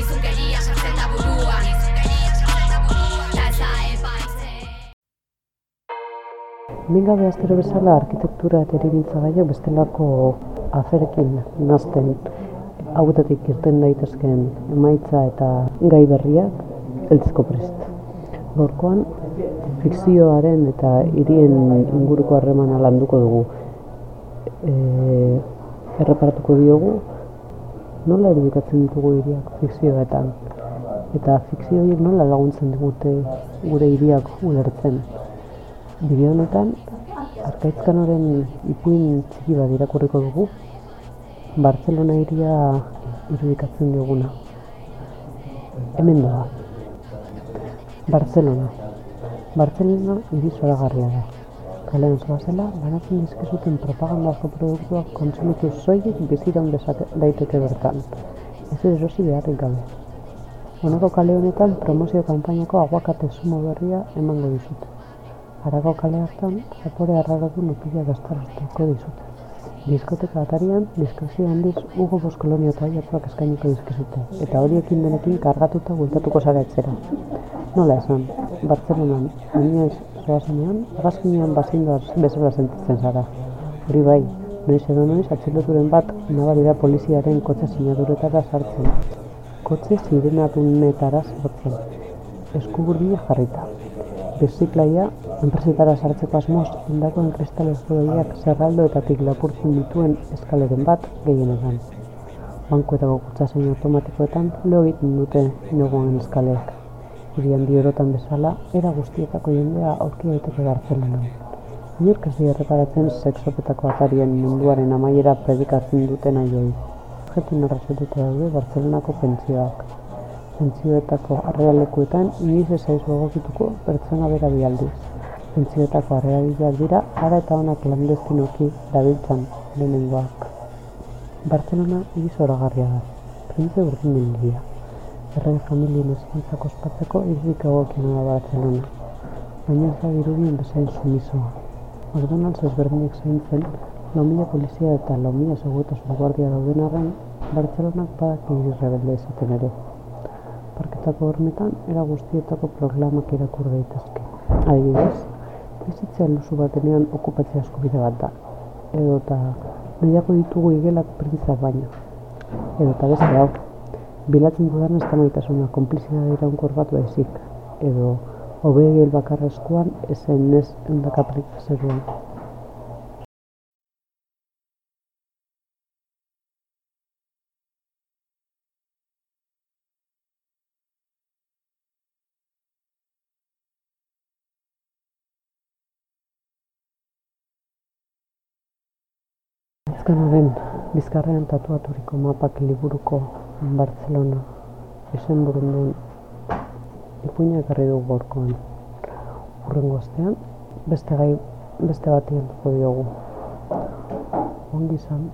Gizukeria sartzen da buruan Mingabe astero bezala arkitektura eta eribintza gaiak bestelako aferekin nazten hauetatik irten daitezkeen emaitza eta gai berriak heltzeko prest. Gaurkoan fikzioaren eta hirien inguruko harremana landuko dugu. E, erreparatuko diogu nola irudikatzen ditugu hiriak fikzioetan eta fikzio horiek nola laguntzen digute gure hiriak ulertzen. Bideo honetan Arkaitzkanoren ipuin txiki bat irakurriko dugu Bartzelona hiria irudikatzen diguna. Hemen doa. Barcelona. Barcelona hiri zoragarria da. Kalean zoazela, banatzen dizkizuten propagandazko produktuak kontsumitu soilik biziraun dezake daiteke bertan. Ez erosi beharrik gabe. Honako kale honetan promozio kanpainako aguakate sumo berria emango dizute. Arago kale hartan, zapore arraratu nupila gaztaraztuko dizute. Diskoteka atarian, diskrezio handiz Hugo Boss kolonio eta eskainiko dizkizute, eta horiekin denekin kargatuta bultatuko zara etzera. Nola esan, Bartzelonan, inoiz zoazenean, agazkinean bazindoaz bezala sentitzen zara. Hori bai, noiz edo noiz atxiloturen bat nabari da poliziaren kotxe sinaduretara sartzen. Kotxe zirenadunetara sartzen. Eskuburbila jarrita. Birziklaia, enpresetara sartzeko asmoz, indakoen kristal ezboroiak zerraldoetatik lapurtzen dituen eskaleren bat gehienetan. Bankuetako kutsasein automatikoetan leo egiten dute inogoen eskaleak. Irian orotan bezala, era guztietako jendea aurki daiteke Bartzelonan. Inork ez dira erreparatzen sexopetako atarien munduaren amaiera predikatzen duten aioi. Jetin arrazotuta daude Bartzelonako pentsioak pentzioetako arrealekuetan inoiz ez zaizu egokituko pertsona bera bialdiz. Pentzioetako arrealiak dira ara eta ona klandestinoki dabiltzan lehenengoak. Bartzelona hiri zoragarria da. Printze urdin Errege familien ezientzako ospatzeko irudik egokiena da Bartzelona. Baina ez da dirudien bezain sumisoa. McDonald's ezberdinek zaintzen, lau mila polizia eta lau mila seguetasun guardia dauden arren, Bartzelonak badak hiri rebelde ezaten ere parketako hormetan era guztietako proklamak irakur daitezke. Adibidez, bizitzea luzu batenean okupatzea eskubide bat da. Edo eta nahiako ditugu igelak printzak baino. Edo eta beste hau, bilatzen dudan ez da maitasuna komplizidade iraunkor bat baizik. Edo, obegel bakarra eskuan ezen ez endakaprik zeruan. Azkenaren bizkarrean tatuaturiko mapak liburuko Barcelona izen burundun ipuina ekarri dugu gorkoan. Urrengo astean, beste gai beste bati diogu. Ongi izan.